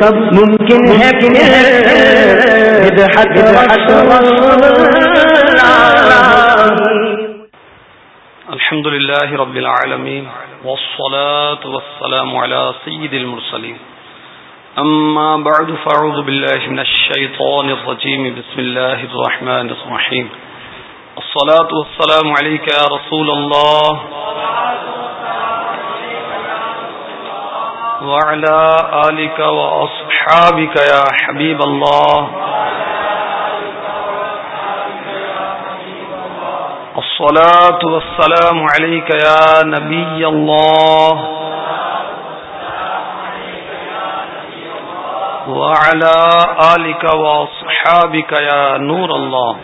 کب ممکن ہے الحمد لله رب العالمين والصلاة والسلام على سيد المرسلين أما بعد فأعوذ بالله من الشيطان الرجيم بسم الله الرحمن الرحيم الصلاة والسلام عليك يا رسول الله وعلى آلك وأصحابك يا حبيب الله. الصلاة والسلام عليك يا نبي الله. وعلى آلك وأصحابك يا نور الله.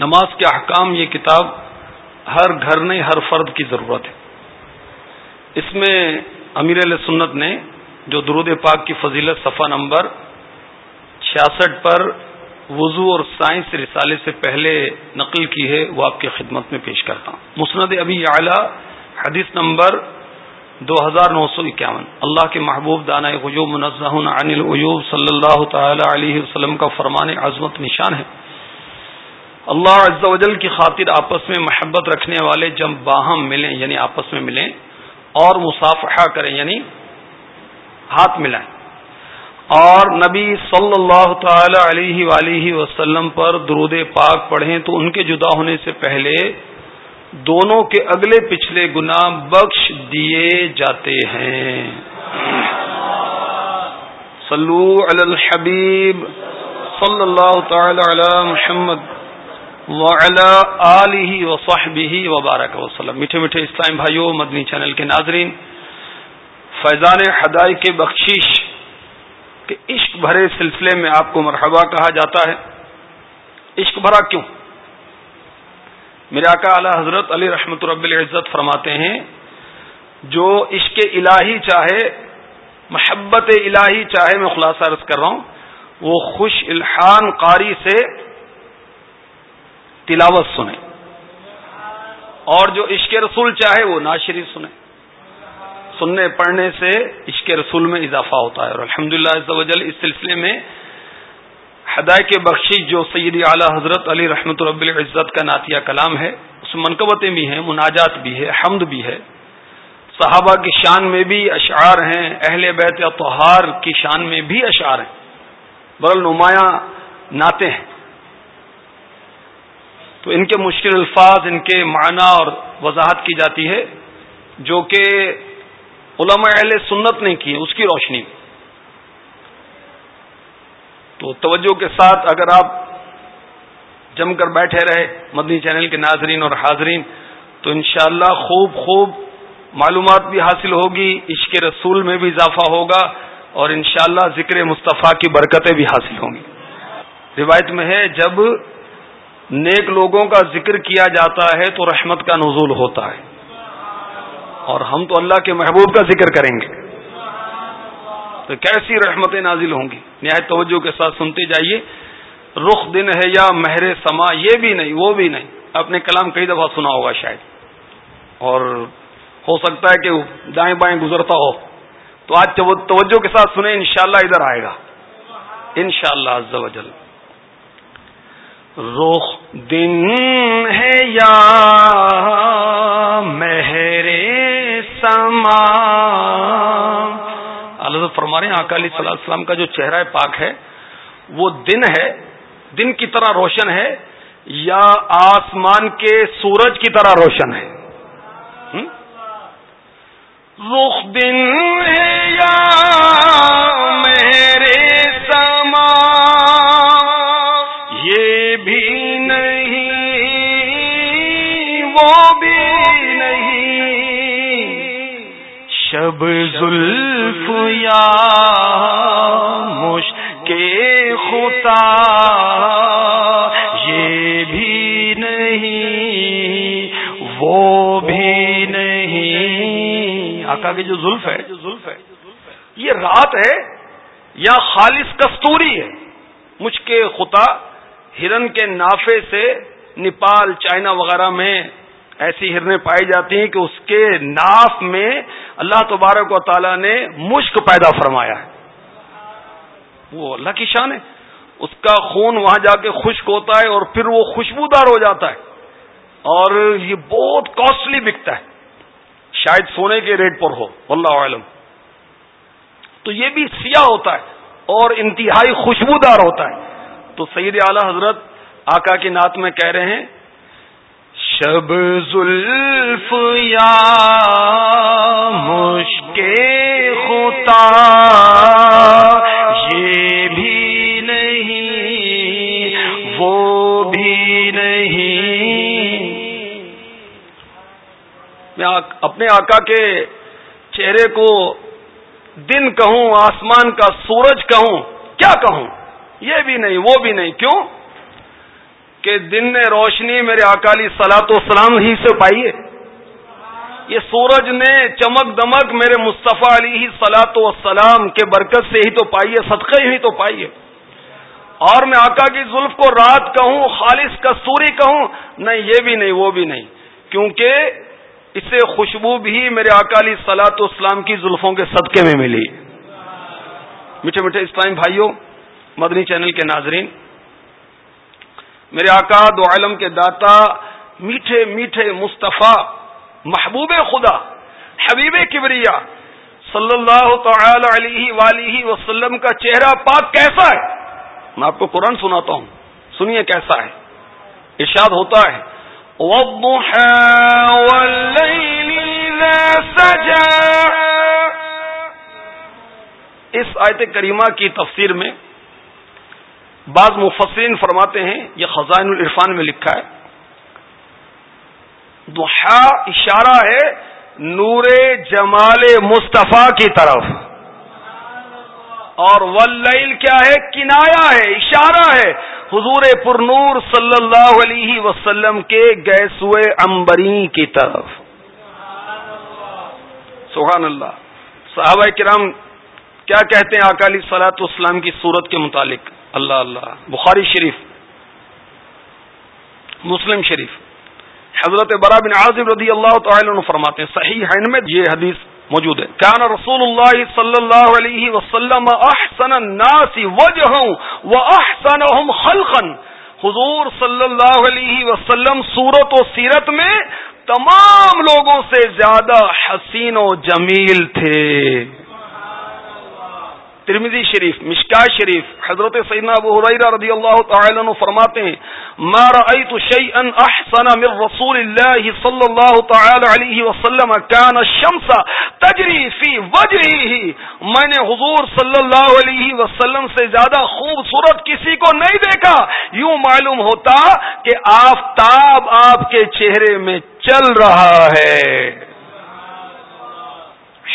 نماز کے احکام یہ کتاب ہر گھر نے ہر فرد کی ضرورت ہے۔ اس میں امیر علیہ سنت نے جو درود پاک کی فضیلت صفحہ نمبر چھیاسٹھ پر وضو اور سائنس رسالے سے پہلے نقل کی ہے، وہ آپ کی خدمت میں پیش کرتا ہوں۔ مسند ابی اعلی، حدیث نمبر دو ہزار نو سو اکیاون۔ اللہ کے محبوب دانا غجوب منزہ عن العیوب صلی اللہ تعالی علیہ وسلم کا فرمان عظمت نشان ہے۔ اللہ عز و جل کی خاطر آپس میں محبت رکھنے والے جب باہم ملیں یعنی آپس میں ملیں، اور مصافحہ کریں یعنی ہاتھ ملائیں۔ اور نبی صلی اللہ تعالی علیہ ولیہ وسلم پر درود پاک پڑھیں تو ان کے جدا ہونے سے پہلے دونوں کے اگلے پچھلے گنا بخش دیے جاتے ہیں۔ صلو علی الحبیب صلی اللہ تعالی علی محمد۔ آلہ وصحبہ وبارک وسلم. میٹھے میٹھے اسلام بھائیوں مدنی چینل کے ناظرین، فیضان ہدائی کے بخشش کہ عشق بھرے سلسلے میں آپ کو مرحبا کہا جاتا ہے۔ عشق بھرا کیوں؟ میرے آقا اعلی حضرت علی رحمت رب العزت فرماتے ہیں، جو عشق الہی چاہے، محبت الہی چاہے، میں خلاصہ عرض کر رہا ہوں، وہ خوش الحان قاری سے تلاوت سنیں اور جو عشق رسول چاہے وہ ناشری سنیں سننے پڑھنے سے عشق رسول میں اضافہ ہوتا ہے اور الحمد للہ اس سلسلے میں ہدای کے بخشی جو سیدی اعلی حضرت علی رحمت رب العزت کا نعتیہ کلام ہے، اس میں منقبتیں بھی ہیں، مناجات بھی ہے حمد بھی ہے۔ صحابہ کی شان میں بھی اشعار ہیں، اہل بیت توہار کی شان میں بھی اشعار ہیں۔ برل نمایاں نعتیں ہیں۔ تو ان کے مشکل الفاظ، ان کے معنی اور وضاحت کی جاتی ہے، جو کہ علماء اہل سنت نے کی، اس کی روشنی تو توجہ کے ساتھ اگر آپ جم کر بیٹھے رہے، مدنی چینل کے ناظرین اور حاضرین، تو انشاءاللہ خوب خوب معلومات بھی حاصل ہوگی، عشق رسول میں بھی اضافہ ہوگا، اور انشاءاللہ ذکر مصطفیٰ کی برکتیں بھی حاصل ہوں گی۔ روایت میں ہے، جب نیک لوگوں کا ذکر کیا جاتا ہے تو رحمت کا نزول ہوتا ہے۔ اور ہم تو اللہ کے محبوب کا ذکر کریں گے۔ تو کیسی رحمتیں نازل ہوں گی؟ نہایت توجہ کے ساتھ سنتے جائیے۔ رخ دن ہے یا مہر سما، یہ بھی نہیں، وہ بھی نہیں۔ اپنے کلام کئی دفعہ سنا ہوگا شاید۔ اور ہو سکتا ہے کہ دائیں بائیں گزرتا ہو۔ تو آج توجہ کے ساتھ سنیں، انشاءاللہ ادھر آئے گا۔ انشاءاللہ شاء اللہ رخ دن ہے یا مہر سما۔ اللہ فرما رہے ہیں اکالی صلی اللہ علیہ کا جو چہرہ پاک ہے، وہ دن ہے، دن کی طرح روشن ہے، یا آسمان کے سورج کی طرح روشن ہے؟ رخ دن ہے یا شب زلف یا مش کے خطا یہ بھی نہیں، وہ بھی نہیں۔ آقا کی جو زلف ہے جو زلف ہے یہ رات ہے یا خالص کستوری ہے۔ مجھ کے خطا ہرن کے نافے سے نیپال، چائنا وغیرہ میں ایسی ہرنیں پائی جاتی ہیں کہ اس کے ناف میں اللہ تبارک و تعالی نے مشک پیدا فرمایا ہے۔ وہ اللہ کی شان ہے۔ اس کا خون وہاں جا کے خشک ہوتا ہے اور پھر وہ خوشبودار ہو جاتا ہے۔ اور یہ بہت کاسٹلی بکتا ہے۔ شاید سونے کے ریٹ پر ہو اللہ عالم تو یہ بھی سیاہ ہوتا ہے اور انتہائی خوشبودار ہوتا ہے۔ تو سید اعلی حضرت آقا کی نعت میں کہہ رہے ہیں شب زلف یا مشکے ہوتا، یہ بھی نہیں، وہ بھی نہیں۔ میں اپنے آقا کے چہرے کو دن کہوں، آسمان کا سورج کہوں، کیا کہوں؟ یہ بھی نہیں، وہ بھی نہیں، کیوں؟ کہ دن نے روشنی میرے اکالی سلاط و ہی سے پائی ہے۔ یہ سورج نے چمک دمک میرے مصطفیٰ علی ہی سلاط و سلام کے برکت سے ہی تو پائی ہے، صدقے ہی تو پائی ہے۔ اور میں آقا کی زلف کو رات کہوں، خالص کستوری کہوں، نہیں، یہ بھی نہیں، وہ بھی نہیں۔ کیونکہ اسے خوشبو بھی میرے اکالی سلاط و اسلام کی زلفوں کے صدقے میں ملی۔ میٹھے میٹھے اسلام بھائیوں، مدنی چینل کے ناظرین میرے آقا دو عالم کے داتا، میٹھے میٹھے مصطفیٰ، محبوب خدا، حبیب کبریا، صلی اللہ تعالی علیہ وسلم کا چہرہ پاک کیسا ہے؟ میں آپ کو قرآن سناتا ہوں۔ سنیے کیسا ہے۔ ارشاد ہوتا ہے۔ اس آیت کریمہ کی تفسیر میں بعض مفسرین فرماتے ہیں، یہ خزائن العرفان میں لکھا ہے۔ دوحا اشارہ ہے نور جمال مصطفیٰ کی طرف۔ اور واللیل کیا ہے؟ کنایا ہے، اشارہ ہے۔ حضور پر نور صلی اللہ علیہ وسلم کے گیسوئے امبری کی طرف۔ سبحان اللہ۔ صحابہ کرام کیا کہتے ہیں؟ اکالی سلاط اسلام کی صورت کے متعلق۔ اللہ اللہ بخاری شریف، مسلم شریف۔ حضرت برا بن عازب رضی اللہ تعالی عنہ فرماتے ہیں، صحیح میں یہ حدیث موجود ہے۔ کان رسول اللہ صلی اللہ علیہ وسلم احسن الناس و احسنهم خلقا۔ حضور صلی اللہ علیہ وسلم صورت و سیرت میں تمام لوگوں سے زیادہ حسین و جمیل تھے۔ ترمیزی شریف مشکا شریف، حضرت سیدنا ابو حریرہ رضی اللہ تعالی عنہ فرماتے ہیں، ما رأيت شيئا احسن من رسول الله صلی اللہ تعالی علیہ وسلم كان الشمس تجری فی وجهه میں نے حضور صلی اللہ علیہ وسلم سے زیادہ خوبصورت کسی کو نہیں دیکھا۔ یوں معلوم ہوتا کہ آفتاب آپ کے چہرے میں چل رہا ہے۔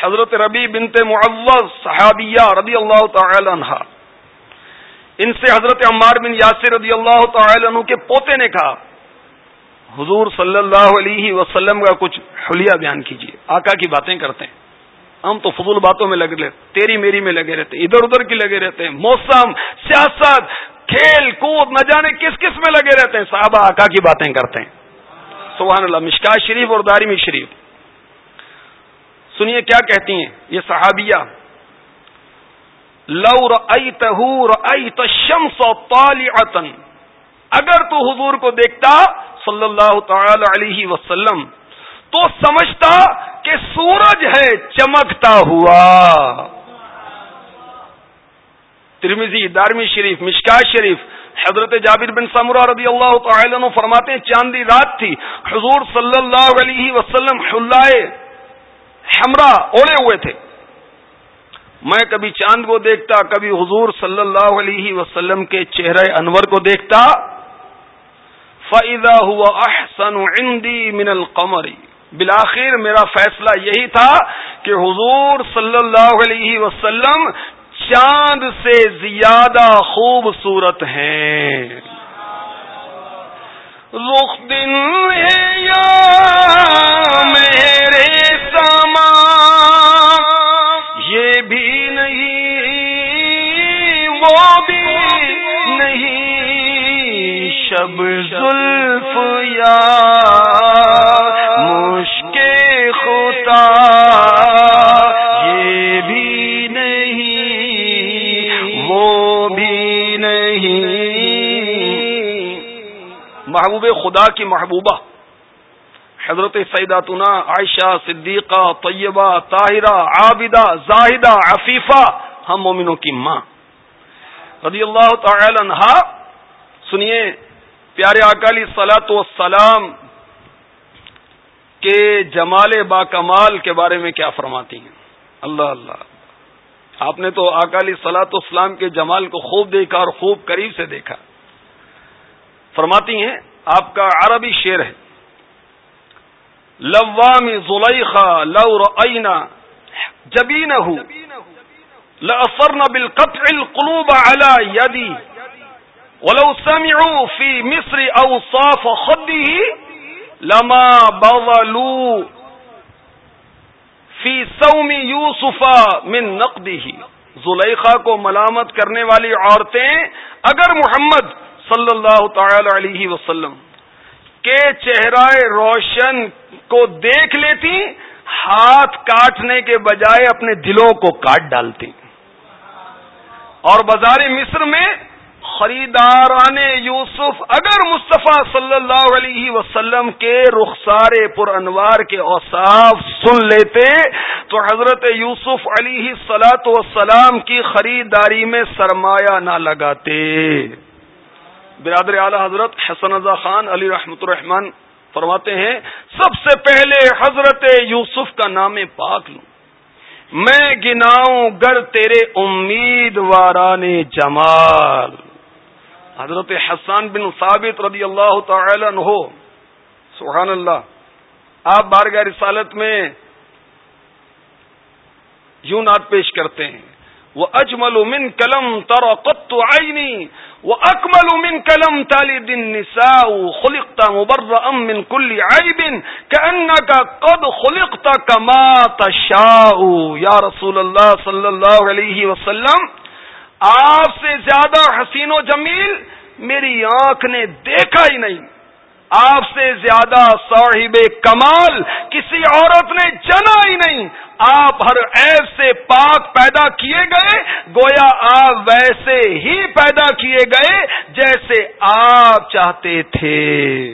حضرت ربی بنت معوض صحابیہ رضی اللہ تعالی عنہ۔ ان سے حضرت عمار بن یاسر رضی اللہ تعالی عنہ کے پوتے نے کہا، حضور صلی اللہ علیہ وسلم کا کچھ حلیہ بیان کیجیے، آقا کی باتیں کرتے ہیں۔ ہم تو فضول باتوں میں لگے رہتے، تیری میری میں لگے رہتے ہیں ادھر ادھر کی لگے رہتے ہیں موسم، سیاست، کھیل، کود، نہ جانے کس کس میں لگے رہتے ہیں۔ صحابہ آقا کی باتیں کرتے ہیں۔ سبحان اللہ مشکا شریف اور دارمی شریف۔ سنیے کیا کہتی ہیں یہ صحابیہ لو رأيته شمس طالعتا، اگر تو حضور کو دیکھتا صلی اللہ تعالی علیہ وسلم، تو سمجھتا کہ سورج ہے، چمکتا ہوا۔ ترمیزی دارمی شریف مشکا شریف، حضرت جابر بن سمرہ رضی اللہ تعالی عنہ فرماتے ہیں، چاندی رات تھی، حضور صلی اللہ علیہ وسلم حلائے ہمراہ اوڑے ہوئے تھے۔ میں کبھی چاند کو دیکھتا، کبھی حضور صلی اللہ علیہ وسلم کے چہرے انور کو دیکھتا۔ فائدہ ہوا احسن عندی من القمری بالآخر میرا فیصلہ یہی تھا کہ حضور صلی اللہ علیہ وسلم چاند سے زیادہ خوبصورت ہیں۔ رخ دن ہے یا میرے سما یہ بھی نہیں، وہ بھی نہیں۔ شب زلف یا مشکل ہوتا یہ بھی نہیں، وہ بھی نہیں۔ محبوب خدا کی محبوبہ۔ حضرت سیداتنا عائشہ صدیقہ طیبہ طاہرہ عابدہ زاہدہ عفیفہ، ہم مومنوں کی ماں۔ رضی اللہ تعالی عنہ، سنیے پیارے اکالی سلاۃ والسلام کے جمال با کمال کے بارے میں کیا فرماتی ہیں؟ اللہ اللہ۔ آپ نے تو اکالی سلاط اسلام کے جمال کو خوب دیکھا اور خوب قریب سے دیکھا۔ فرماتی ہیں، آپ کا عربی شعر ہے۔ لوام زلیخا لو رأینا جبینہ لأثرنا بالقطع القلوب على يدي ولو سمعوا في مصر اوصاف خده لما بضلوا فی سومی یوسفا من نقدی زلیخا کو ملامت کرنے والی عورتیں اگر محمد صلی اللہ تعالی علیہ وسلم کے چہرہ روشن کو دیکھ لیتی، ہاتھ کاٹنے کے بجائے اپنے دلوں کو کاٹ ڈالتی۔ اور بازار مصر میں خریداران یوسف، اگر مصطفیٰ صلی اللہ علیہ وسلم کے رخسار پر انوار کے اوصاف سن لیتے، تو حضرت یوسف علیہ سلاۃ وسلام کی خریداری میں سرمایہ نہ لگاتے۔ برادر اعلی حضرت حسن رضا خان علی رحمت الرحمان فرماتے ہیں، سب سے پہلے حضرت یوسف کا نام پاک لوں۔ میں گناؤں گر تیرے امیدواران جمال۔ حضرت حسان بن ثابت رضی اللہ تعالی عنہ، سبحان اللہ، آپ بارگاہ رسالت میں یوں نعت پیش کرتے ہیں۔ وہ اجمل من کلم تر قط آئینی وہ اکمل من کلم تالی دن نسا خلقتا مبر من کل آئی کا قد خلقتا کما تشاء. یا رسول اللہ صلی اللہ علیہ وسلم، آپ سے زیادہ حسین و جمیل، میری آنکھ نے دیکھا ہی نہیں۔ آپ سے زیادہ صاحب کمال کسی عورت نے جنا ہی نہیں۔ آپ ہر عیب سے پاک پیدا کیے گئے، گویا آپ ویسے ہی پیدا کیے گئے جیسے آپ چاہتے تھے۔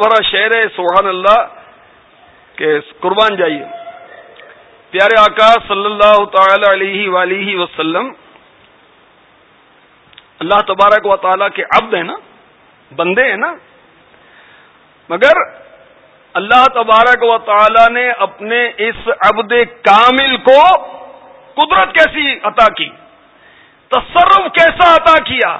بھرا شہر ہے، سبحان اللہ، کہ قربان جائیے۔ پیارے آقا صلی اللہ تعالی علیہ ولیہ وسلم، اللہ تبارک و تعالی کے عبد ہیں نا، بندے ہیں نا۔ مگر اللہ تبارک و تعالی نے اپنے اس عبد کامل کو قدرت کیسی عطا کی، تصرف کیسا عطا کیا،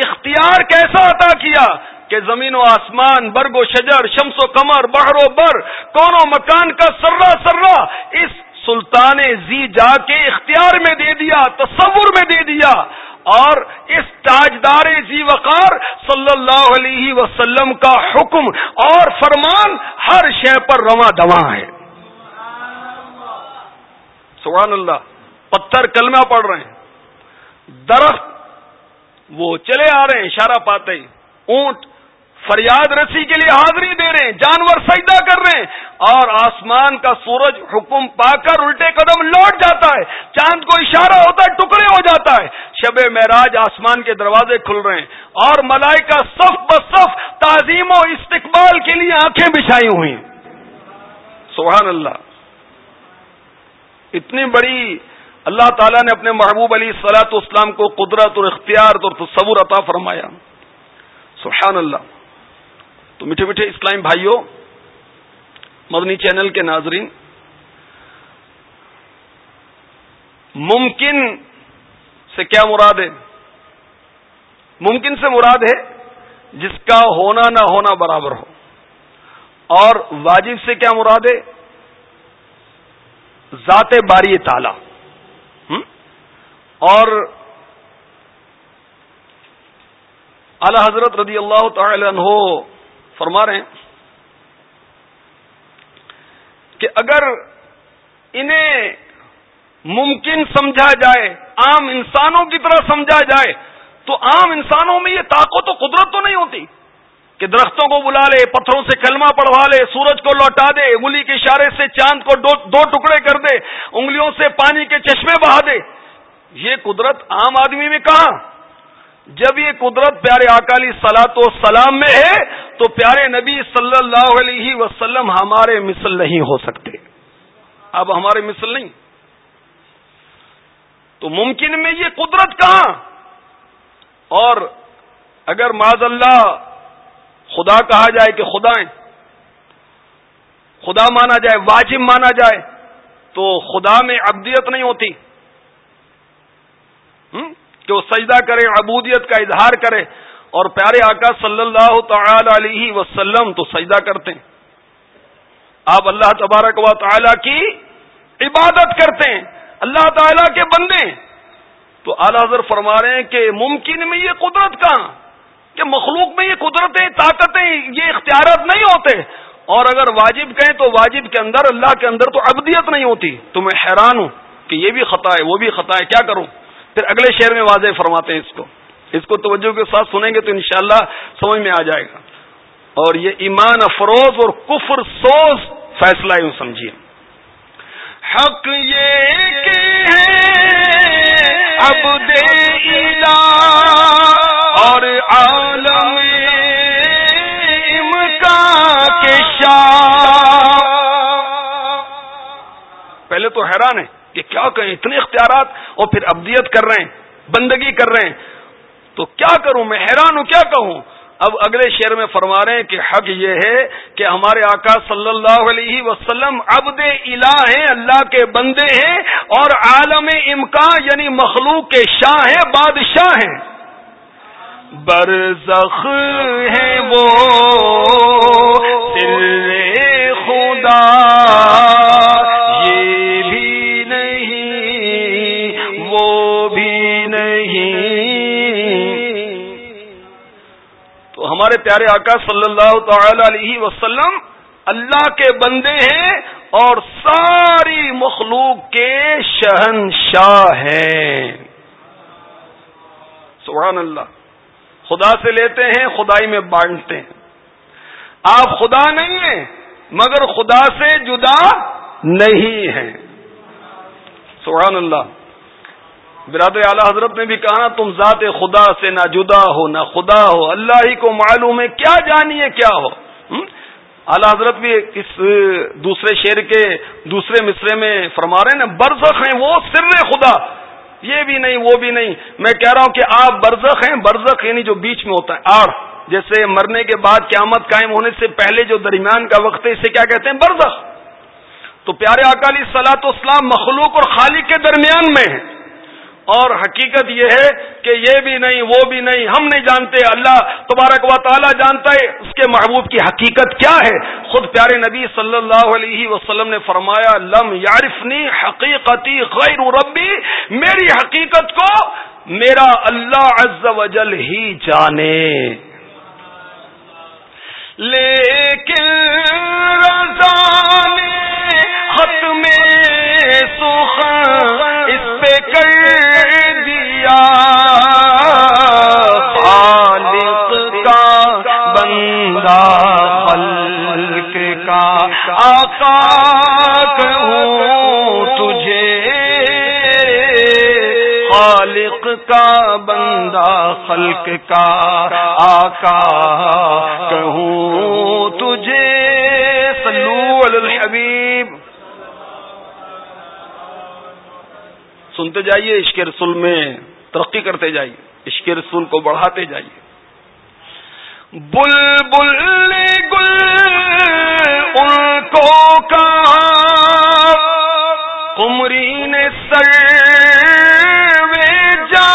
اختیار کیسا عطا کیا کہ زمین و آسمان، برگ و شجر، شمس و کمر بحر و بر، کون و مکان کا سرا سرا اس سلطان زی جا کے اختیار میں دے دیا، تصور میں دے دیا۔ اور اس تاجدار زی وقار صلی اللہ علیہ وسلم کا حکم اور فرمان ہر شے پر رواں دواں ہے۔ سبحان اللہ، پتھر کلمہ پڑ رہے ہیں۔ درخت وہ چلے آ رہے ہیں، اشارہ پاتے اونٹ فریاد رسی کے لیے حاضری دے رہے ہیں، جانور سجدہ کر رہے ہیں۔ اور آسمان کا سورج حکم پا کر الٹے قدم لوٹ جاتا ہے۔ چاند کو اشارہ ہوتا ہے، ٹکڑے ہو جاتا ہے۔ شب معراج آسمان کے دروازے کھل رہے ہیں۔ اور ملائی کا صف بصف تعظیم و استقبال کے لیے آنکھیں بچھائی ہوئی سبحان اللہ۔ اتنی بڑی اللہ تعالیٰ نے اپنے محبوب علی سلاۃ اسلام کو قدرت اور اختیار اور تصور عطا فرمایا۔ سبحان اللہ۔ تو میٹھے میٹھے اسلام بھائیوں مدنی چینل کے ناظرین، ممکن سے کیا مراد ہے؟ ممکن سے مراد ہے جس کا ہونا نہ ہونا برابر ہو۔ اور واجب سے کیا مراد ہے؟ ذات باری تالا اور اعلی حضرت رضی اللہ تعالی عنہ فرما رہے ہیں کہ اگر انہیں ممکن سمجھا جائے، عام انسانوں کی طرح سمجھا جائے، تو عام انسانوں میں یہ طاقت و قدرت تو نہیں ہوتی کہ درختوں کو بلا لے، پتھروں سے کلمہ پڑھوا لے، سورج کو لوٹا دے، انگلی کے اشارے سے چاند کو دو دو ٹکڑے کر دے، انگلیوں سے پانی کے چشمے بہا دے۔ یہ قدرت عام آدمی میں کہاں جب یہ قدرت پیارے اکالی سلاط و سلام میں ہے، تو پیارے نبی صلی اللہ علیہ وسلم ہمارے مثل نہیں ہو سکتے۔ اب ہمارے مثل نہیں۔ تو ممکن میں یہ قدرت کہاں؟ اور اگر معذ اللہ خدا کہا جائے کہ خدا خدا مانا جائے، واجب مانا جائے، تو خدا میں ابدیت نہیں ہوتی۔ کہ وہ سجدہ کرے، عبودیت کا اظہار کرے۔ اور پیارے آقا صلی اللہ تعالی علیہ وسلم تو سجدہ کرتے ہیں۔ آپ اللہ تبارک و تعالی کی عبادت کرتے ہیں۔ اللہ تعالی کے بندے تو اعلی حضر فرما رہے ہیں کہ ممکن میں یہ قدرت کہاں؟ کہ مخلوق میں یہ قدرتیں، طاقتیں، یہ اختیارات نہیں ہوتے۔ اور اگر واجب کہیں تو واجب کے اندر، اللہ کے اندر تو ابدیت نہیں ہوتی۔ تو میں حیران ہوں کہ یہ بھی خطا ہے، وہ بھی خطا ہے، کیا کروں؟ پھر اگلے شہر میں واضح فرماتے ہیں اس کو۔ اس کو توجہ کے ساتھ سنیں گے تو انشاءاللہ سمجھ میں آ جائے گا۔ اور یہ ایمان افروز اور کفر سوز فیصلہ یوں سمجھیے۔ حق یہ اب دے اور عالم کے شاہ۔ پہلے تو حیران ہے کہ کیا کہیں اتنے اختیارات اور پھر ابدیت کر رہے ہیں، بندگی کر رہے ہیں۔ تو کیا کروں؟ میں حیران ہوں، کیا کہوں؟ اب اگلے شعر میں فرما رہے ہیں کہ حق یہ ہے کہ ہمارے آقا صلی اللہ علیہ وسلم ابد الہ ہیں، اللہ کے بندے ہیں اور عالم امکان یعنی مخلوق کے شاہ ہیں، بادشاہ ہیں۔ برزخ ہیں وہ خدا۔ ہمارے پیارے آقا صلی اللہ تعالی علیہ وسلم اللہ کے بندے ہیں اور ساری مخلوق کے شہنشاہ ہیں۔ سبحان اللہ۔ خدا سے لیتے ہیں، خدائی میں بانٹتے ہیں۔ آپ خدا نہیں ہیں، مگر خدا سے جدا نہیں ہیں۔ سبحان اللہ۔ برادر اعلی حضرت نے بھی کہا، تم ذات خدا سے نہ جدا ہو، نہ خدا ہو، اللہ ہی کو معلوم ہے، کیا جانیے کیا ہو؟ اعلی حضرت بھی اس دوسرے شعر کے دوسرے مصرے میں فرما رہے ہیں نا، برزخ ہیں وہ سر خدا۔ یہ بھی نہیں، وہ بھی نہیں۔ میں کہہ رہا ہوں کہ آپ برزخ ہیں، برزخ یعنی جو بیچ میں ہوتا ہے، آڑ۔ جیسے مرنے کے بعد قیامت قائم ہونے سے پہلے جو درمیان کا وقت ہے، اسے کیا کہتے ہیں؟ برزخ۔ تو پیارے اکالی سلاط اسلام مخلوق اور خالق کے درمیان میں ہے اور حقیقت یہ ہے کہ یہ بھی نہیں، وہ بھی نہیں۔ ہم نہیں جانتے، اللہ تبارک و تعالی جانتا ہے اس کے محبوب کی حقیقت کیا ہے۔ خود پیارے نبی صلی اللہ علیہ وسلم نے فرمایا، لم یارفنی حقیقتی غیر ربی، میری حقیقت کو میرا اللہ عز و جل ہی جانے۔ لیکن خلق کا آقا کہوں تجھے۔ خالق کا بندہ خلق کا آقا کہوں تجھے۔ سلو الحبیب۔ سنتے جائیے، عشق رسول میں ترقی کرتے جائیے، عشق رسول کو بڑھاتے جائیے۔ بل بل گل ان کو کمری نے سر جا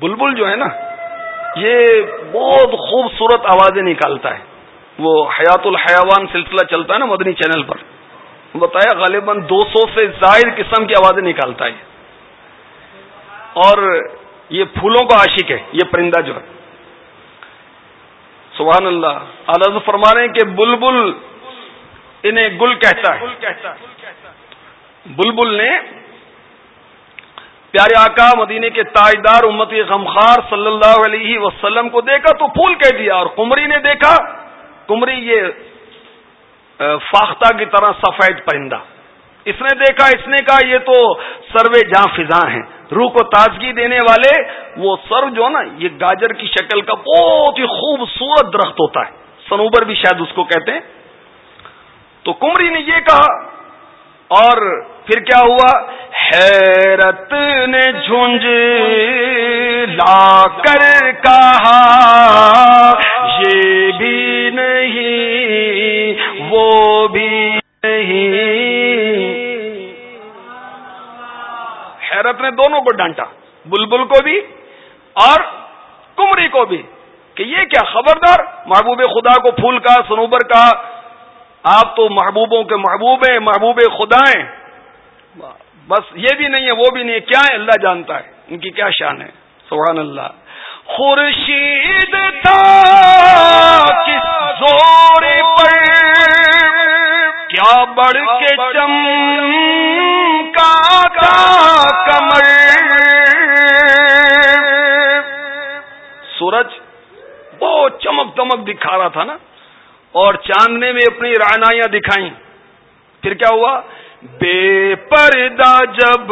بلبل جو ہے نا، یہ بہت خوبصورت آوازیں نکالتا ہے۔ وہ حیات الحیوان سلسلہ چلتا ہے نا مدنی چینل پر۔ بتایا، غالباً دو سو سے زائد قسم کی آوازیں نکالتا ہے۔ اور یہ پھولوں کا عاشق ہے، یہ پرندہ جو ہے۔ سبحان اللہ الز فرما رہے ہیں کہ بلبل انہیں گل کہتا ہے۔ بلبل نے پیارے آقا مدینے کے تاجدار امت غمخار صلی اللہ علیہ وسلم کو دیکھا تو پھول کہہ دیا اور کمری نے دیکھا کمری یہ فاختہ کی طرح سفید پرندہ۔ اس نے دیکھا، اس نے کہا، یہ تو سروے جہاں فضا ہیں۔ روح کو تازگی دینے والے، وہ سر جو نا، یہ گاجر کی شکل کا بہت ہی خوبصورت درخت ہوتا ہے۔ سنوبر بھی شاید اس کو کہتے ہیں۔ تو کمری نے یہ کہا، اور پھر کیا ہوا؟ حیرت نے جھنج لا کر کہا، یہ بھی نہیں، وہ بھی نہیں۔ حیرت نے دونوں کو ڈانٹا، بلبل کو بھی اور کمری کو بھی۔ کہ یہ کیا خبردار؟ محبوب خدا کو پھول کا، سنوبر کا۔ آپ تو محبوبوں کے محبوب ہیں، محبوب خدا ہیں۔ بس یہ بھی نہیں ہے، وہ بھی نہیں ہے۔ کیا ہے؟ اللہ جانتا ہے۔ ان کی کیا شان ہے؟ سبحان اللہ۔ خورشید تھا، کس زور پر؟ کیا بڑھ کے چم کمر۔ سورج بہت چمک دمک دکھا رہا تھا نا۔ اور چاند نے بھی اپنی رعنائیاں دکھائیں۔ پھر کیا ہوا؟ بے پردہ جب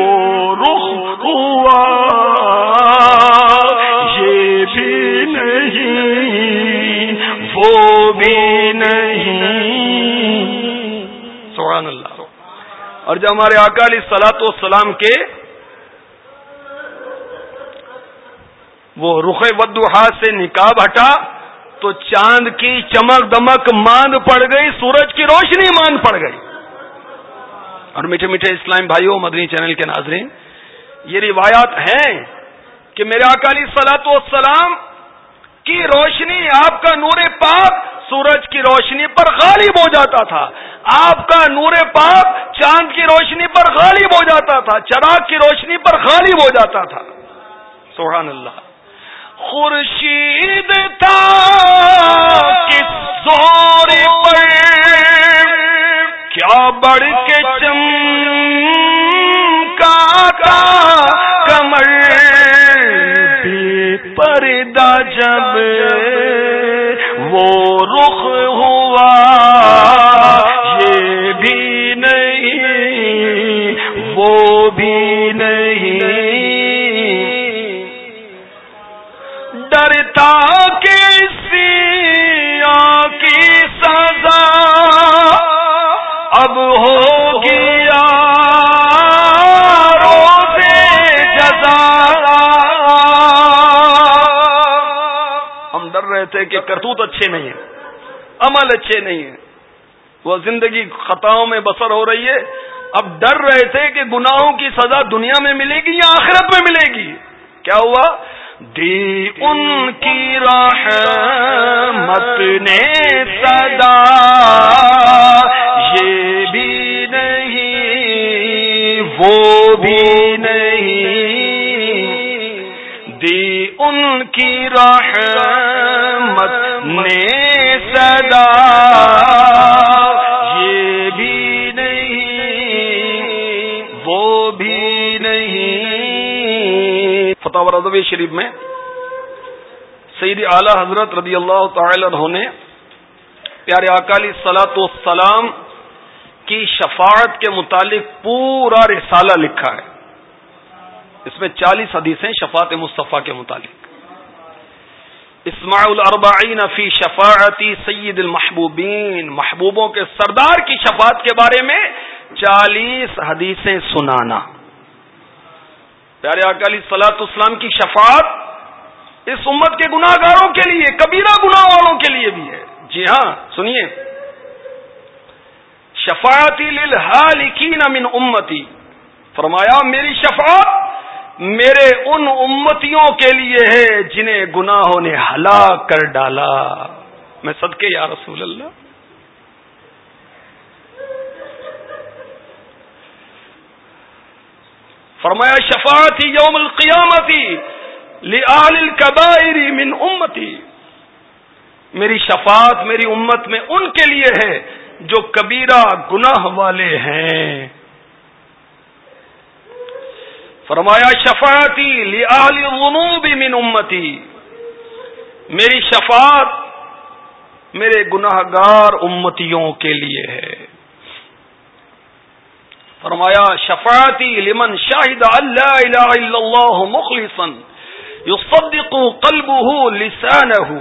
وہ رخ ہوا، یہ بھی نہیں، وہ بھی نہیں۔ اور جب ہمارے اکالی سلاط و سلام کے وہ رخ ودوہا سے نکاب ہٹا تو چاند کی چمک دمک ماند پڑ گئی، سورج کی روشنی ماند پڑ گئی۔ اور میٹھے میٹھے اسلام بھائیوں، مدنی چینل کے ناظرین، یہ روایات ہیں کہ میرے اکالی سلاط والسلام کی روشنی آپ کا نور پاک سورج کی روشنی پر غالب ہو جاتا تھا۔ آپ کا نور پاک چاند کی روشنی پر غالب ہو جاتا تھا۔ چراغ کی روشنی پر غالب ہو جاتا تھا۔ سبحان اللہ۔ خورشید تھا کس زور پر؟ کیا بڑھ کے چم کا کمر بھی پردہ جب؟ رخ ہوا یہ بھی نہیں وہ بھی نہیں۔ ڈرتا تھے کہ کرتوت اچھے نہیں ہیں، عمل اچھے نہیں ہیں۔ وہ زندگی خطاؤں میں بسر ہو رہی ہے۔ اب ڈر رہے تھے کہ گناہوں کی سزا دنیا میں ملے گی یا آخرت میں ملے گی۔ کیا ہوا؟ دی ان کی رحمت نے صدا۔ یہ بھی نہیں، وہ بھی نہیں۔ دی ان کی رحمت نے صدا، یہ بھی نہیں، وہ بھی نہیں۔ فتح رضوی شریف میں سعید اعلی حضرت رضی اللہ تعالی عنہ نے پیارے اکالی سلاۃ والسلام کی شفاعت کے متعلق پورا رسالہ لکھا ہے۔ اس میں چالیس حدیثیں شفاعت مصطفیٰ کے متعلق۔ اسماع الاربعین فی شفاعتی سید المحبوبین، محبوبوں کے سردار کی شفاعت کے بارے میں چالیس حدیثیں سنانا۔ پیارے اکالی سلاط اسلام کی شفاعت اس امت کے گناہ گاروں کے لیے، کبیرہ گناہ والوں کے لیے بھی ہے۔ جی ہاں سنیے۔ شفاعتی للحالکین من امتی۔ فرمایا، میری شفاعت میرے ان امتیوں کے لیے ہے جنہیں گناہوں نے ہلاک کر ڈالا۔ میں صدقے یا رسول اللہ۔ فرمایا، شفاعتی یوم القیامتی لآل الكبائر من امتی۔ میری شفاعت میری امت میں ان کے لیے ہے جو کبیرہ گناہ والے ہیں۔ فرمایا، شفاعتی لآل الذنوب من امتی۔ میری شفاعت میرے گناہ گار امتیوں کے لیے ہے۔ فرمایا، شفاعتی لمن شاہد اللہ الہ الا اللہ مخلصا، یصدق قلبه لسانه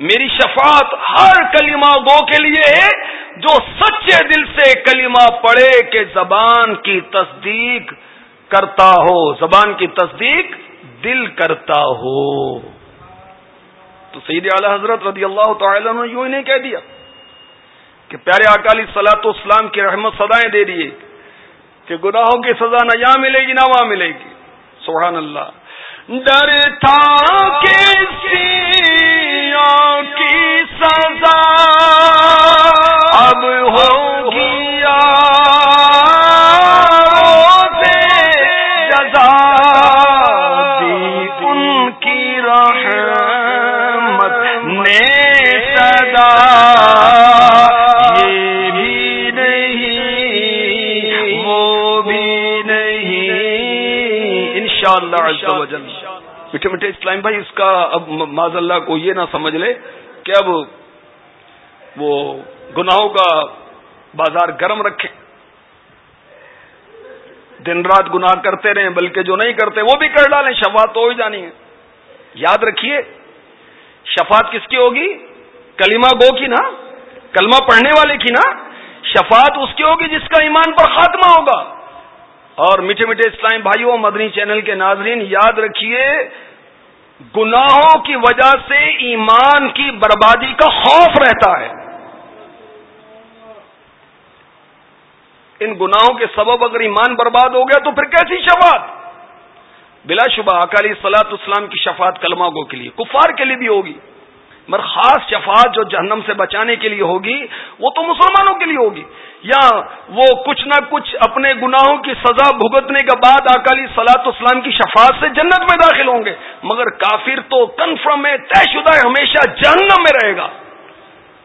میری شفاعت ہر کلمہ گو کے لیے ہے، جو سچے دل سے کلمہ پڑھے، کہ زبان کی تصدیق کرتا ہو، زبان کی تصدیق دل کرتا ہو۔ تو سید اعلی حضرت رضی اللہ تعالی نے یوں ہی نہیں کہہ دیا کہ پیارے اکالی سلاط اسلام کی رحمت سدائیں دے دیے، کہ گناہوں کی سزا نہ یہاں ملے گی نہ وہاں ملے گی۔ سبحان اللہ۔ ڈر تھا کی سزا، اب ہوگی میٹھے میٹھے اسلام بھائی، اس کا اب معذ اللہ کو یہ نہ سمجھ لے کہ اب وہ گناہوں کا بازار گرم رکھے۔ دن رات گناہ کرتے رہیں، بلکہ جو نہیں کرتے وہ بھی کر ڈالیں۔ شفات تو ہی جانی ہے۔ یاد رکھیے شفات کس کی ہوگی؟ کلمہ گو کی نا؟ کلمہ پڑھنے والے کی نا؟ شفات اس کی ہوگی جس کا ایمان پر خاتمہ ہوگا۔ اور میٹھے میٹھے اسلام بھائیوں، مدنی چینل کے ناظرین، یاد رکھیے، گناہوں کی وجہ سے ایمان کی بربادی کا خوف رہتا ہے۔ ان گناہوں کے سبب اگر ایمان برباد ہو گیا تو پھر کیسی شفاعت؟ بلا شبہ، اکالی سلاط اسلام کی شفاعت کلمہ گو کے لیے، کفار کے لیے بھی ہوگی۔ مگر خاص شفاعت جو جہنم سے بچانے کے لیے ہوگی، وہ تو مسلمانوں کے لیے ہوگی۔ یا وہ کچھ نہ کچھ اپنے گناہوں کی سزا بھگتنے کے بعد اکالی سلاط اسلام کی شفاعت سے جنت میں داخل ہوں گے۔ مگر کافر تو کنفرم ہے، طے شدہ ہے، ہمیشہ جہنم میں رہے گا۔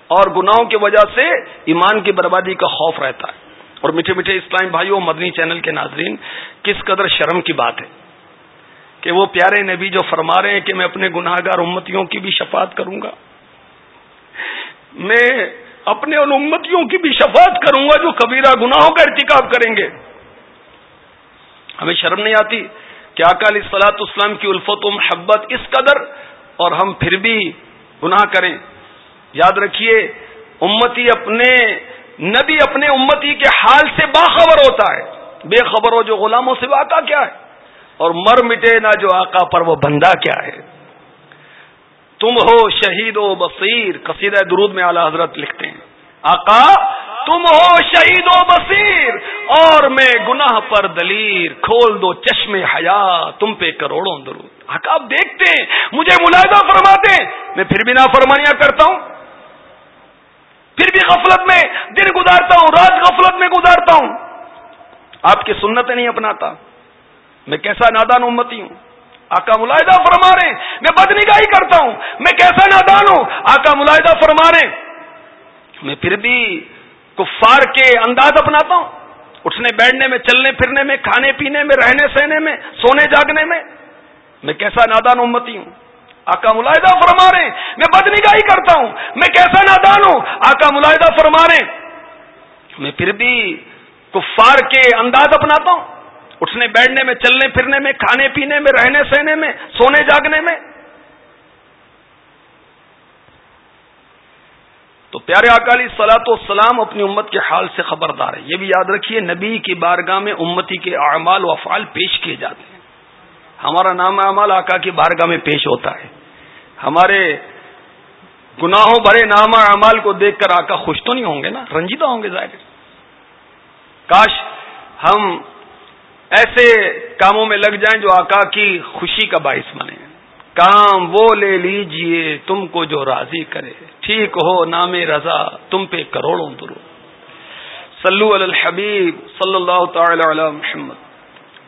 اور گناہوں کی وجہ سے ایمان کی بربادی کا خوف رہتا ہے۔ اور میٹھے میٹھے اسلام بھائیوں مدنی چینل کے ناظرین، کس قدر شرم کی بات ہے۔ کہ وہ پیارے نبی جو فرما رہے ہیں کہ میں اپنے گناہ گار امتیوں کی بھی شفاعت کروں گا۔ میں اپنے ان امتیوں کی بھی شفاعت کروں گا جو کبیرہ گناہوں کا ارتکاب کریں گے۔ ہمیں شرم نہیں آتی کہ اکالی سلاط اسلام کی الفت و محبت اس قدر اور ہم پھر بھی گناہ کریں۔ یاد رکھیے، امتی اپنے، نبی اپنے امتی کے حال سے باخبر ہوتا ہے۔ بے خبر ہو جو غلاموں سے واقع کیا ہے۔ اور مر مٹے نہ جو آقا پر وہ بندہ کیا ہے؟ تم ہو شہید و بصیر، قصیدہ درود میں اعلی حضرت لکھتے ہیں۔ آقا، تم ہو شہید و بصیر، اور میں گناہ پر دلیر، کھول دو چشم حیا، تم پہ کروڑوں درود۔ آقا، آپ دیکھتے ہیں، مجھے ملاحدہ فرماتے ہیں۔ میں پھر بھی نہ فرمانیاں کرتا ہوں۔ پھر بھی غفلت میں دن گزارتا ہوں، رات غفلت میں گزارتا ہوں۔ آپ کی سنتیں نہیں اپناتا۔ میں کیسا نادان امتی ہوں؟ آقا ملاحدہ فرما رہے میں بد نگاہی کرتا ہوں۔ میں کیسا نادان ہوں؟ آقا ملاحدہ فرما رہے میں پھر بھی کفار کے انداز اپناتا ہوں۔ اٹھنے بیٹھنے میں، چلنے پھرنے میں، کھانے پینے میں، رہنے سہنے میں، سونے جاگنے میں میں کیسا نادان امتی ہوں؟ آقا ملاحدہ فرما رہے ہیں، میں بد نگاہی کرتا ہوں۔ میں کیسا نادان ہوں؟ آقا ملاحدہ فرما رہے ہیں۔ میں پھر بھی کفار کے انداز اپناتا ہوں۔ اٹھنے بیٹھنے میں، چلنے پھرنے میں، کھانے پینے میں، رہنے سہنے میں، سونے جاگنے میں۔ تو پیارے اکالی سلاط و سلام اپنی امت کے حال سے خبردار ہے۔ یہ بھی یاد رکھیے، نبی کی بارگاہ میں امتی کے اعمال و افعال پیش کیے جاتے ہیں۔ ہمارا نام اعمال آقا کی بارگاہ میں پیش ہوتا ہے۔ ہمارے گناہوں بھرے نام اعمال کو دیکھ کر آقا خوش تو نہیں ہوں گے نا؟ رنجیدہ ہوں گے ظاہر۔ کاش ہم ایسے کاموں میں لگ جائیں جو آقا کی خوشی کا باعث بنے۔ کام وہ لے لیجیے تم کو جو راضی کرے۔ ٹھیک ہو نام رضا، تم پہ کروڑوں درو۔ صلو علی الحبیب صلی اللہ تعالی علی محمد۔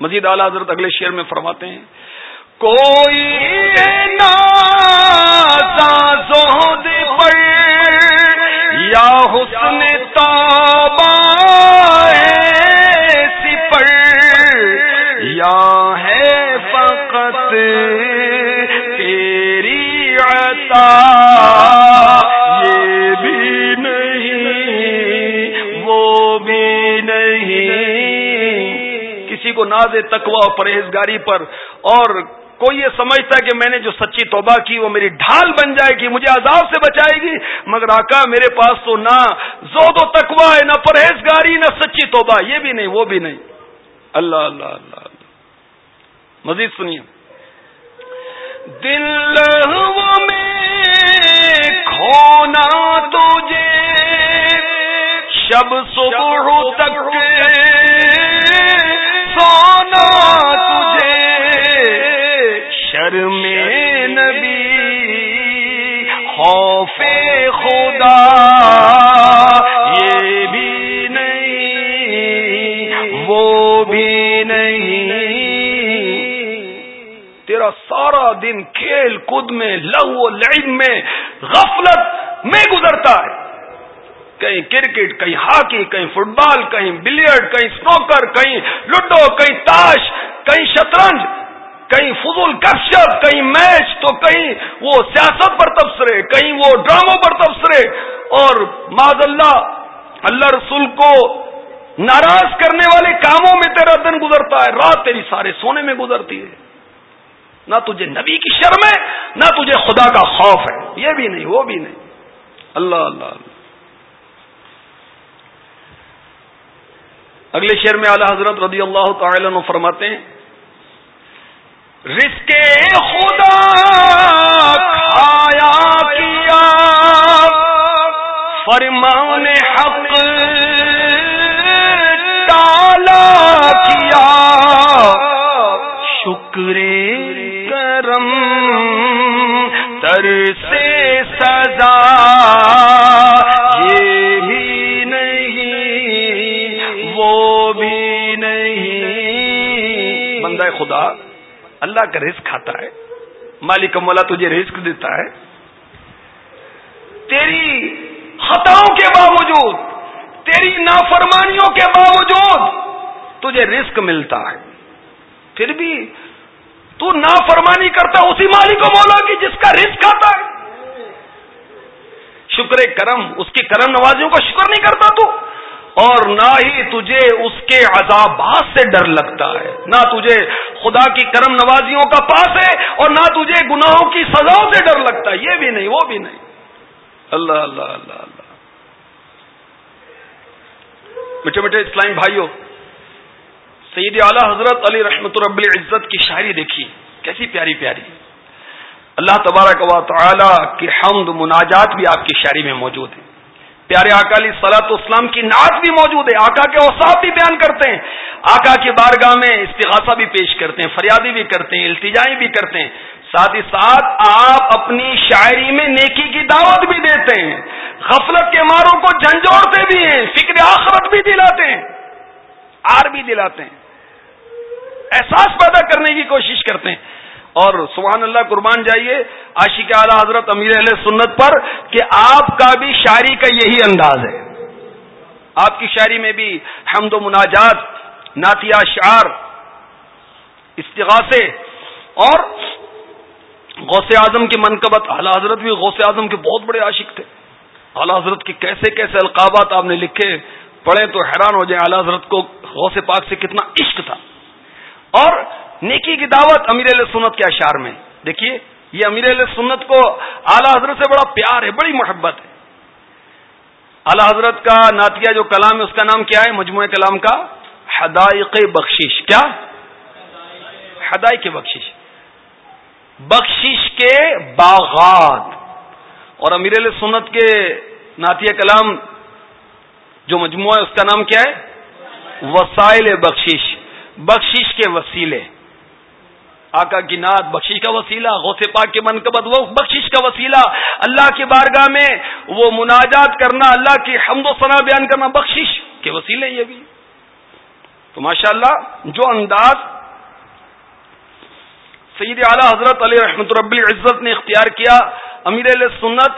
مزید اعلی حضرت اگلے شعر میں فرماتے ہیں۔ کوئی پر یا حسن کسی تقوا اور پرہیزگاری پر۔ اور کوئی یہ سمجھتا کہ میں نے جو سچی توبہ کی وہ میری ڈھال بن جائے گی مجھے عذاب سے بچائے گی۔ مگر آقا میرے پاس تو نہ زود و تقوا ہے نہ پرہیزگاری نہ سچی توبہ یہ بھی نہیں وہ بھی نہیں۔ اللہ اللہ اللہ, اللہ۔ مزید سنیے۔ دل میں کھونا تجھے شب صبح تک۔ سونا تجھے، شرم نبی، خوف خدا، یہ بھی نہیں، وہ بھی نہیں۔ تیرا سارا دن کھیل کود میں، لہو لعب میں غفلت میں گزرتا ہے۔ کہیں کرکٹ، کہیں ہاکی، کہیں فٹ بال، کہیں بلیئرڈ، کہیں اسنوکر کہیں لڈو کہیں تاش، کہیں شطرنج، کہیں فضول کشپ کہیں میچ، تو کہیں وہ سیاست پر تبصرے، کہیں وہ ڈراموں پر تبصرے۔ اور معذ اللہ اللہ رسول کو ناراض کرنے والے کاموں میں تیرا دن گزرتا ہے، رات تیری سارے سونے میں گزرتی ہے۔ نہ تجھے نبی کی شرم ہے، نہ تجھے خدا کا خوف ہے۔ یہ بھی نہیں، وہ بھی نہیں۔ اللہ اللہ اللہ۔ اگلے شعر میں اعلی حضرت رضی اللہ تعالی عنہ فرماتے ہیں، رزق خدا کھایا کیا؟ فرمان حق ڈالا کیا؟ شکر کرم، تر سے سزا اللہ کا رزق کھاتا ہے۔ مالک مولا تجھے رزق دیتا ہے۔ تیری خطاؤں کے باوجود، تیری نافرمانیوں کے باوجود تجھے رزق ملتا ہے۔ پھر بھی تو نافرمانی کرتا اسی مالک کو مولا کی جس کا رزق کھاتا ہے۔ شکر کرم، اس کی کرم نوازیوں کا شکر نہیں کرتا تو۔ اور نہ ہی تجھے اس کے عذابات سے ڈر لگتا ہے۔ نہ تجھے خدا کی کرم نوازیوں کا پاس ہے اور نہ تجھے گناہوں کی سزاؤں سے ڈر لگتا ہے۔ یہ بھی نہیں، وہ بھی نہیں۔ اللہ اللہ اللہ اللہ۔ میٹھے میٹھے اسلام بھائیوں سید اعلی حضرت علی رحمت رب العزت کی شاعری دیکھی کیسی پیاری پیاری۔ اللہ تبارک و تعالی کی حمد، مناجات بھی آپ کی شاعری میں موجود ہے پیارے اکالی سلاط اسلام کی نعت بھی موجود ہے۔ آقا کے اوساف بھی بیان کرتے ہیں۔ آقا کی بارگاہ میں استغاثہ بھی پیش کرتے ہیں، فریادی بھی کرتے ہیں التجائی بھی کرتے ہیں۔ ساتھ ہی ساتھ آپ اپنی شاعری میں نیکی کی دعوت بھی دیتے ہیں۔ غفلت کے ماروں کو جھنجھوڑتے بھی ہیں، فکر آخرت بھی دلاتے ہیں۔ آر بھی دلاتے ہیں۔ احساس پیدا کرنے کی کوشش کرتے ہیں۔ اور سبحان اللہ قربان جائیے، عاشق اعلی حضرت امیر علیہ سنت پر کہ آپ کا بھی شاعری کا یہی انداز ہے۔ آپ کی شاعری میں بھی حمد و مناجات ناتیہ شعر استغاثے اور غوث اعظم کی منقبت۔ اعلی حضرت بھی غوث اعظم کے بہت بڑے عاشق تھے۔ اعلی حضرت کے کیسے کیسے القابات آپ نے لکھے پڑھے تو حیران ہو جائیں اعلی حضرت کو غوث پاک سے کتنا عشق تھا۔ اور نیکی کی دعوت امیر علیہ سنت کے اشعار میں۔ دیکھیے، یہ امیر علیہ سنت کو اعلی حضرت سے بڑا پیار ہے، بڑی محبت ہے۔ اعلی حضرت کا ناتیہ جو کلام ہے، اس کا نام کیا ہے؟ مجموعہ کلام کا حدائق بخشش۔ کیا؟ حدائق بخشش۔ بخشش کے باغات۔ اور امیر علیہ سنت کے نعتیہ کلام جو مجموعہ ہے، اس کا نام کیا ہے؟ وسائل بخشش۔ بخشش کے وسیلے۔ آقا کی نعت بخشش کا وسیلہ، غوث پاک کے منقبت، وہ بخشش کا وسیلہ۔ اللہ کی بارگاہ میں وہ مناجات کرنا، اللہ کی حمد و ثنا بیان کرنا بخشش کے وسیلے یہ بھی۔ تو ماشاء اللہ جو انداز سید اعلی حضرت علی رحمت رب العزت نے اختیار کیا، امیر علیہ سنت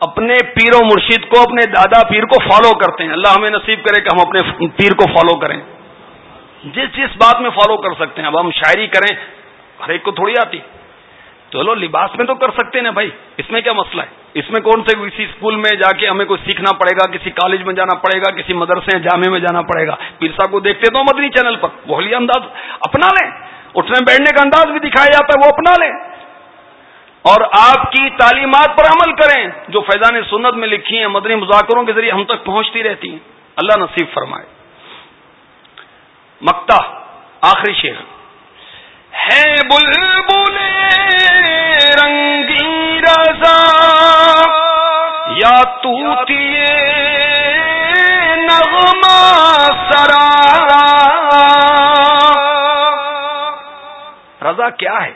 اپنے پیر و مرشید کو، اپنے دادا پیر کو فالو کرتے ہیں۔ اللہ ہمیں نصیب کرے کہ ہم اپنے پیر کو فالو کریں۔ جس جس بات میں فالو کر سکتے ہیں، اب ہم شاعری کریں ہر ایک کو تھوڑی آتی۔ چلو لباس میں تو کر سکتے ہیں بھائی۔ اس میں کیا مسئلہ ہے؟ اس میں کون سے کسی اسکول میں جا کے ہمیں کوئی سیکھنا پڑے گا؟ کسی کالج میں جانا پڑے گا؟ کسی مدرسے جامع میں جانا پڑے گا؟ پیر صاحب کو دیکھتے تو مدنی چینل پر۔ وہی انداز اپنا لیں۔ اٹھنے بیٹھنے کا انداز بھی دکھایا جاتا ہے، وہ اپنا لیں۔ اور آپ کی تعلیمات پر عمل کریں۔ جو فیضان سنت میں لکھی ہیں، مدنی مذاکروں کے ذریعے ہم تک پہنچتی رہتی ہیں۔ اللہ نصیب فرمائے۔ مکتا آخری شیر ہے بل رنگی رضا، یا نغمہ سرا رضا کیا ہے؟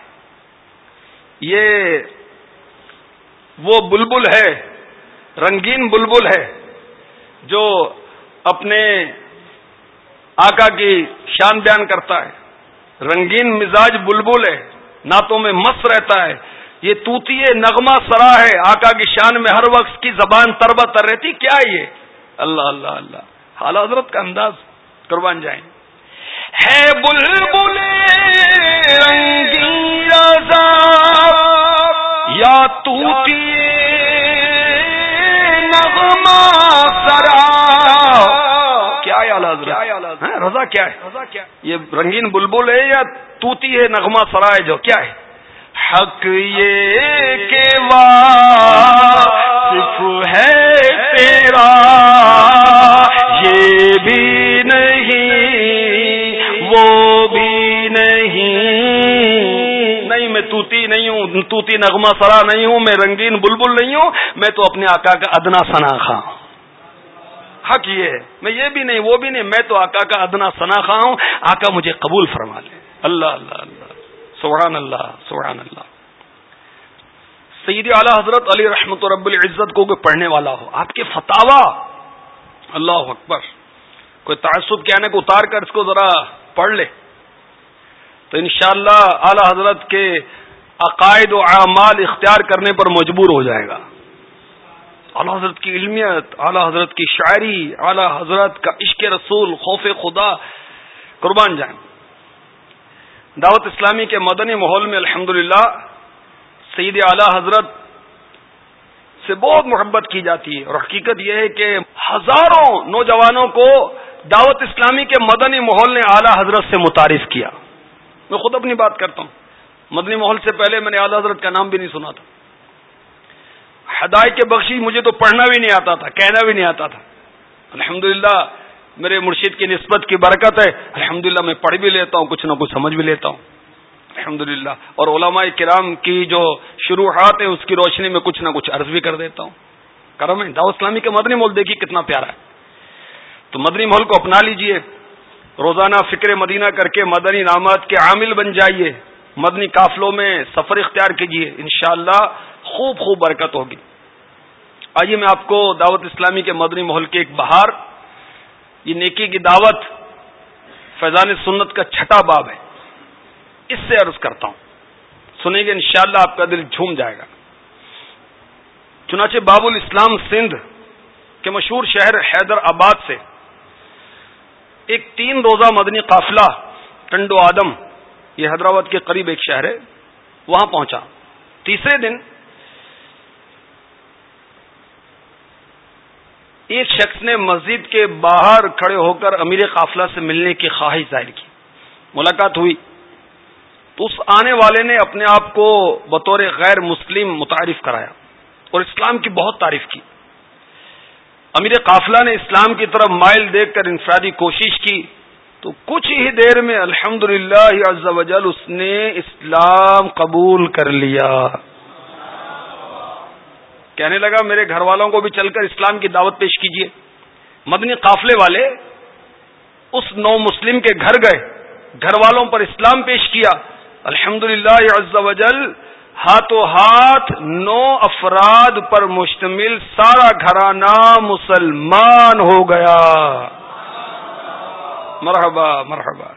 یہ وہ بلبل ہے، رنگین بلبل ہے، جو اپنے آقا کی شان بیان کرتا ہے۔ رنگین مزاج بلبل ہے ناتوں میں مست رہتا ہے۔ یہ توتی نغمہ سرا ہے۔ آقا کی شان میں ہر وقت کی زبان تربت تر رہتی، کیا یہ؟ اللہ اللہ اللہ۔ حال حضرت کا انداز قربان جائیں۔ ہے بل بل رنگی رضا یا نغمہ رضا کیا ہے؟ رضا کیا یہ رنگین بلبل ہے یا توتی ہے نغمہ سرا ہے جو؟ کیا ہے؟ حق یہ کہ ہے تیرا یہ بھی توتی نہیں ہوں توتی نغمہ سرا نہیں ہوں میں رنگین بلبل نہیں ہوں میں تو اپنے آقا کا ادنا سنا خاں حق یہ ہے۔ میں یہ بھی نہیں، وہ بھی نہیں، میں تو آقا کا ادنا سنا ہوں۔ آقا مجھے قبول فرما لے۔ اللہ اللہ اللہ۔ سبحان اللہ سبحان اللہ۔ سید اعلی حضرت علی رحمت رب العزت کو کوئی پڑھنے والا ہو۔ آپ کے فتوا اللہ اکبر۔ کوئی تعصب کہنے کو اتار کر اس کو ذرا پڑھ لے۔ تو انشاءاللہ شاء اعلی حضرت کے عقائد و اعمال اختیار کرنے پر مجبور ہو جائے گا۔ اعلی حضرت کی علمیت، اعلی حضرت کی شاعری، اعلی حضرت کا عشق رسول، خوف خدا، قربان جائیں۔ دعوت اسلامی کے مدنی ماحول میں الحمد سید اعلی حضرت سے بہت محبت کی جاتی ہے اور حقیقت یہ ہے کہ ہزاروں نوجوانوں کو دعوت اسلامی کے مدنی ماحول نے اعلی حضرت سے متعارف کیا۔ میں خود اپنی بات کرتا ہوں۔ مدنی محل سے پہلے میں نے اعلی حضرت کا نام بھی نہیں سنا تھا۔ ہدایت کے بخشی مجھے تو پڑھنا بھی نہیں آتا تھا، کہنا بھی نہیں آتا تھا۔ الحمد میرے مرشید کی نسبت کی برکت ہے۔ الحمد میں پڑھ بھی لیتا ہوں، کچھ نہ کچھ سمجھ بھی لیتا ہوں۔ الحمد اور علماء کرام کی جو شروعات ہیں، اس کی روشنی میں کچھ نہ کچھ عرض بھی کر دیتا ہوں۔ کرم ہے داؤ اسلامی کے مدنی مول دیکھیے کتنا پیارا ہے۔ تو مدنی محل کو اپنا لیجیے۔ روزانہ فکر مدینہ کر کے مدنی نامات کے عامل بن جائیے۔ مدنی قافلوں میں سفر اختیار کیجیے انشاءاللہ خوب خوب برکت ہوگی۔ آئیے میں آپ کو دعوت اسلامی کے مدنی محل کے ایک بہار، یہ نیکی کی دعوت فیضان سنت کا چھٹا باب ہے۔ اس سے عرض کرتا ہوں۔ سنیں گے انشاءاللہ آپ کا دل جھوم جائے گا۔ چنانچہ باب الاسلام سندھ کے مشہور شہر حیدر آباد سے ایک تین روزہ مدنی قافلہ ٹنڈو آدم، یہ حیدرآباد کے قریب ایک شہر ہے، وہاں پہنچا۔ تیسرے دن ایک شخص نے مسجد کے باہر کھڑے ہو کر امیر قافلہ سے ملنے کی خواہش ظاہر کی۔ ملاقات ہوئی۔ تو اس آنے والے نے اپنے آپ کو بطور غیر مسلم متعارف کرایا اور اسلام کی بہت تعریف کی۔ امیر قافلہ نے اسلام کی طرف مائل دیکھ کر انفرادی کوشش کی۔ تو کچھ ہی دیر میں الحمد للہ اس نے اسلام قبول کر لیا۔ کہنے لگا میرے گھر والوں کو بھی چل کر اسلام کی دعوت پیش کیجیے مدنی قافلے والے اس نو مسلم کے گھر گئے۔ گھر والوں پر اسلام پیش کیا۔ الحمد للہ ہاتھوں ہاتھ نو افراد پر مشتمل سارا گھرانہ مسلمان ہو گیا۔ مرحبا مرحبا۔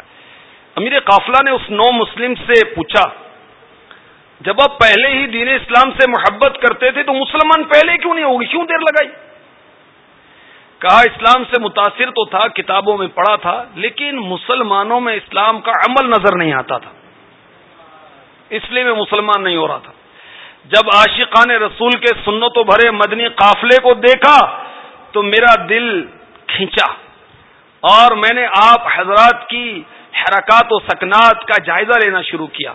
امیر قافلہ نے اس نو مسلم سے پوچھا جب آپ پہلے ہی دین اسلام سے محبت کرتے تھے تو مسلمان پہلے کیوں نہیں ہوگی؟ کیوں دیر لگائی؟ کہا اسلام سے متاثر تو تھا، کتابوں میں پڑھا تھا، لیکن مسلمانوں میں اسلام کا عمل نظر نہیں آتا تھا۔ اس لیے میں مسلمان نہیں ہو رہا تھا۔ جب عاشقان رسول کے سنتوں بھرے مدنی قافلے کو دیکھا تو میرا دل کھینچا۔ اور میں نے آپ حضرات کی حرکات و سکنات کا جائزہ لینا شروع کیا۔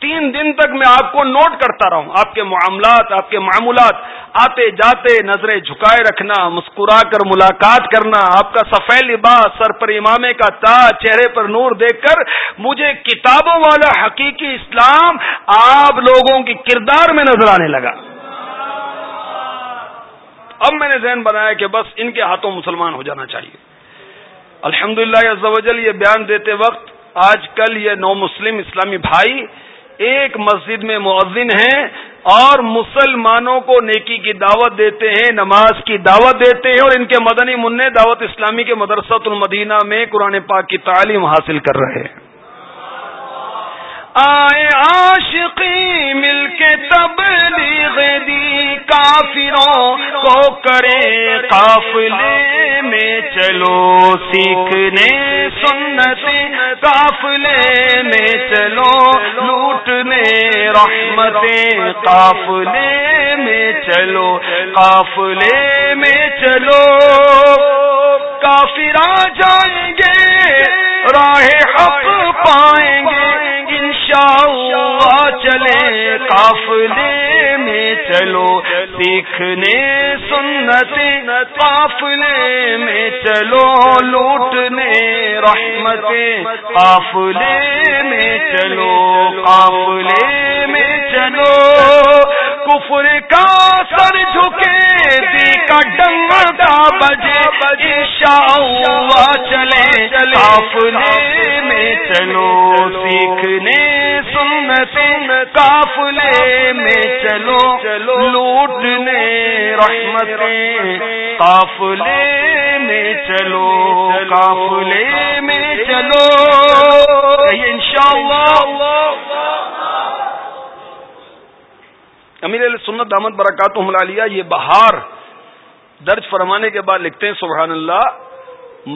تین دن تک میں آپ کو نوٹ کرتا رہا ہوں آپ کے معاملات، آپ کے معمولات، آتے جاتے نظریں جھکائے رکھنا، مسکرا کر ملاقات کرنا، آپ کا سفید لباس، سر پر امامے کا تاج چہرے پر نور دیکھ کر مجھے کتابوں والا حقیقی اسلام آپ لوگوں کی کردار میں نظر آنے لگا۔ اب میں نے ذہن بنایا کہ بس ان کے ہاتھوں مسلمان ہو جانا چاہیے۔ الحمد للہ یہ بیان دیتے وقت آج کل یہ نو مسلم اسلامی بھائی ایک مسجد میں معذن ہیں اور مسلمانوں کو نیکی کی دعوت دیتے ہیں، نماز کی دعوت دیتے ہیں اور ان کے مدنی منع دعوت اسلامی کے مدرسۃ المدینہ میں قرآن پاک کی تعلیم حاصل کر رہے ہیں۔ آئے عاشقی مل کے تبلیغ دی کافروں کو کرے قافلے میں چلو، سیکھنے سنت قافلے میں چلو، لوٹنے رحمتیں، قافلے میں چلو، قافلے میں چلو۔ کافر آ جائیں گے، راہ حق پائیں گے قافلے میں چلو سیکھنے سنت قافلے میں چلو، لوٹنے رحمتیں قافلے میں چلو، قافلے میں چلو، کفر کا سر جھکے دی کا ڈنگ کا بجے بجے شاہ چلے قافلے میں چلو، سیکھنے سن قافلے میں چلو چلو، لوٹنے رحمتیں قافلے میں چلو، قافلے میں چلو۔ انشاءاللہ امیر علیہ سنت دامت برکات ملالیہ یہ بہار درج فرمانے کے بعد لکھتے ہیں، سبحان اللہ،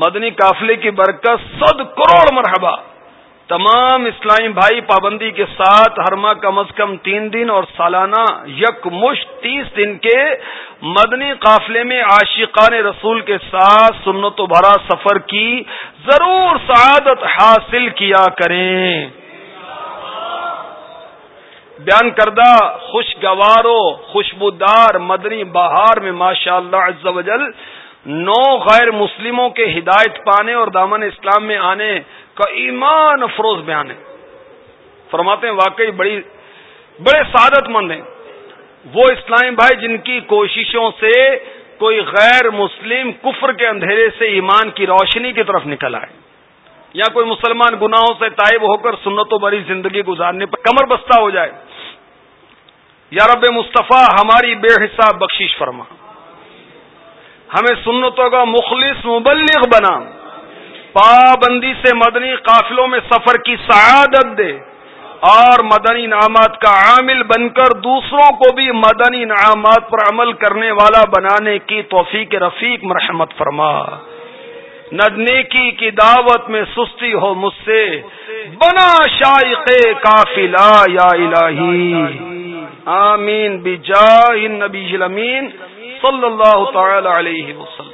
مدنی قافلے کی برکت، صد کروڑ مرحبا۔ تمام اسلامی بھائی پابندی کے ساتھ ہر ماہ کم از کم تین دن اور سالانہ یک مشت تیس دن کے مدنی قافلے میں عاشقان رسول کے ساتھ سنت و بھرا سفر کی ضرور سعادت حاصل کیا کریں۔ بیان کردہ خوشگواروں خوشبودار، مدنی بہار میں ماشاء اللہ نو غیر مسلموں کے ہدایت پانے اور دامن اسلام میں آنے کا ایمان افروز بیان ہے۔ فرماتے ہیں، واقعی بڑی، بڑے سعادت مند ہیں۔ وہ اسلامی بھائی جن کی کوششوں سے کوئی غیر مسلم کفر کے اندھیرے سے ایمان کی روشنی کی طرف نکل آئے۔ یا کوئی مسلمان گناہوں سے تائب ہو کر سنت و بری زندگی گزارنے پر کمر بستہ ہو جائے، یا رب مصطفیٰ ہماری بے حساب بخشش فرما۔ ہمیں سنتوں کا مخلص مبلغ بنا۔ پابندی سے مدنی قافلوں میں سفر کی سعادت دے۔ اور مدنی انعامات کا عامل بن کر دوسروں کو بھی مدنی انعامات پر عمل کرنے والا بنانے کی توفیق رفیق مرحمت فرما۔ نہ نیکی کی دعوت میں سستی ہو مجھ سے۔ بنا شائق کافلا یا الہی۔ آمین بجاہ النبی الامین صلی اللہ تعالی علیہ وسلم۔